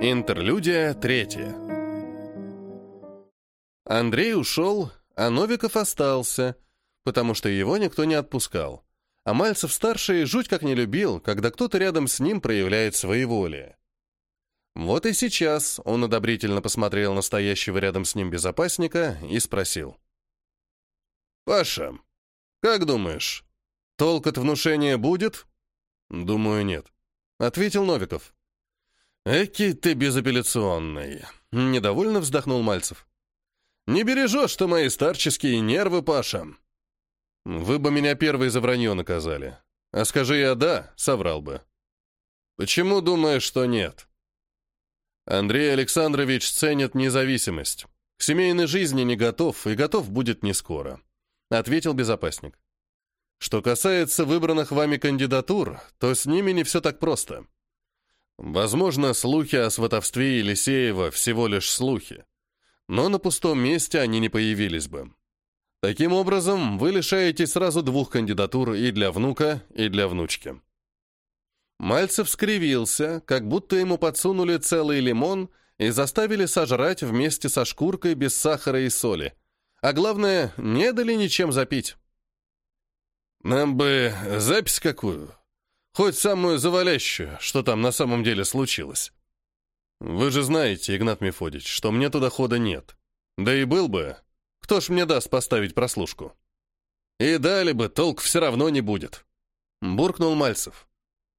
Интерлюдия третья. Андрей ушел, а Новиков остался, потому что его никто не отпускал. А Мальцев-старший жуть как не любил, когда кто-то рядом с ним проявляет своеволие. Вот и сейчас он одобрительно посмотрел на стоящего рядом с ним безопасника и спросил. «Паша, как думаешь, толк от внушения будет?» «Думаю, нет», — ответил Новиков. «Эки ты безапелляционный», — недовольно вздохнул Мальцев. «Не бережешь ты мои старческие нервы, Паша». «Вы бы меня первый за вранье наказали. А скажи я «да», соврал бы». «Почему думаешь, что нет?» Андрей Александрович ценит независимость. К семейной жизни не готов и готов будет не скоро. — ответил безопасник. «Что касается выбранных вами кандидатур, то с ними не все так просто. Возможно, слухи о сватовстве Елисеева всего лишь слухи, но на пустом месте они не появились бы. Таким образом, вы лишаете сразу двух кандидатур и для внука, и для внучки». Мальцев скривился, как будто ему подсунули целый лимон и заставили сожрать вместе со шкуркой без сахара и соли — а главное, не дали ничем запить. Нам бы запись какую, хоть самую завалящую, что там на самом деле случилось. Вы же знаете, Игнат Мефодич, что мне туда хода нет. Да и был бы, кто ж мне даст поставить прослушку? И дали бы, толк все равно не будет. Буркнул Мальцев.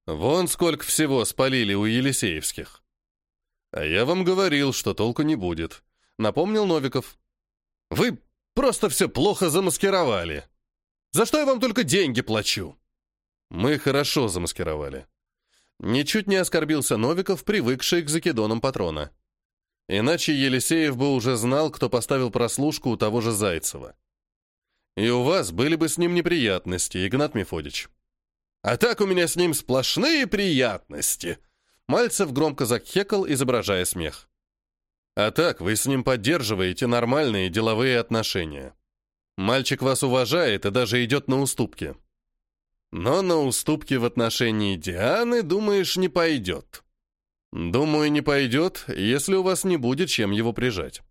Вон сколько всего спалили у Елисеевских. А я вам говорил, что толку не будет. Напомнил Новиков. Вы Просто все плохо замаскировали. За что я вам только деньги плачу?» Мы хорошо замаскировали. Ничуть не оскорбился Новиков, привыкший к закидонам патрона. Иначе Елисеев бы уже знал, кто поставил прослушку у того же Зайцева. И у вас были бы с ним неприятности, Игнат Мефодич. А так у меня с ним сплошные приятности. Мальцев громко закхекал, изображая смех. А так вы с ним поддерживаете нормальные деловые отношения. Мальчик вас уважает и даже идет на уступки. Но на уступки в отношении Дианы, думаешь, не пойдет. Думаю, не пойдет, если у вас не будет чем его прижать.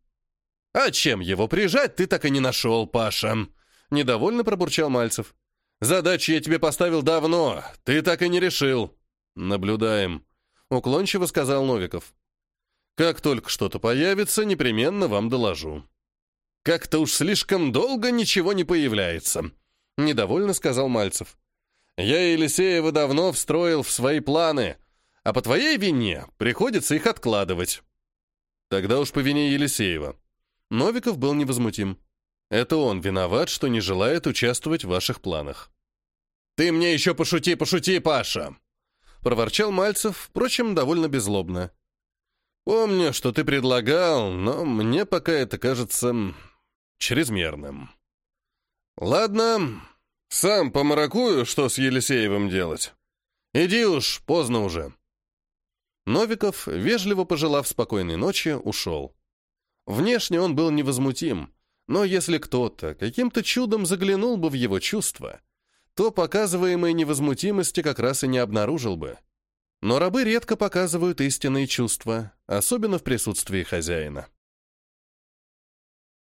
А чем его прижать, ты так и не нашел, Паша. Недовольно пробурчал Мальцев. Задачу я тебе поставил давно, ты так и не решил. Наблюдаем. Уклончиво сказал Новиков. Как только что-то появится, непременно вам доложу. Как-то уж слишком долго ничего не появляется, недовольно сказал Мальцев. Я Елисеева давно встроил в свои планы, а по твоей вине приходится их откладывать. Тогда уж по вине Елисеева. Новиков был невозмутим. Это он виноват, что не желает участвовать в ваших планах. «Ты мне еще пошути, пошути, Паша!» Проворчал Мальцев, впрочем, довольно беззлобно. Помню, что ты предлагал, но мне пока это кажется чрезмерным. Ладно, сам помаракую, что с Елисеевым делать. Иди уж, поздно уже. Новиков, вежливо пожелав спокойной ночи, ушел. Внешне он был невозмутим, но если кто-то каким-то чудом заглянул бы в его чувства, то показываемой невозмутимости как раз и не обнаружил бы. Но рабы редко показывают истинные чувства, особенно в присутствии хозяина.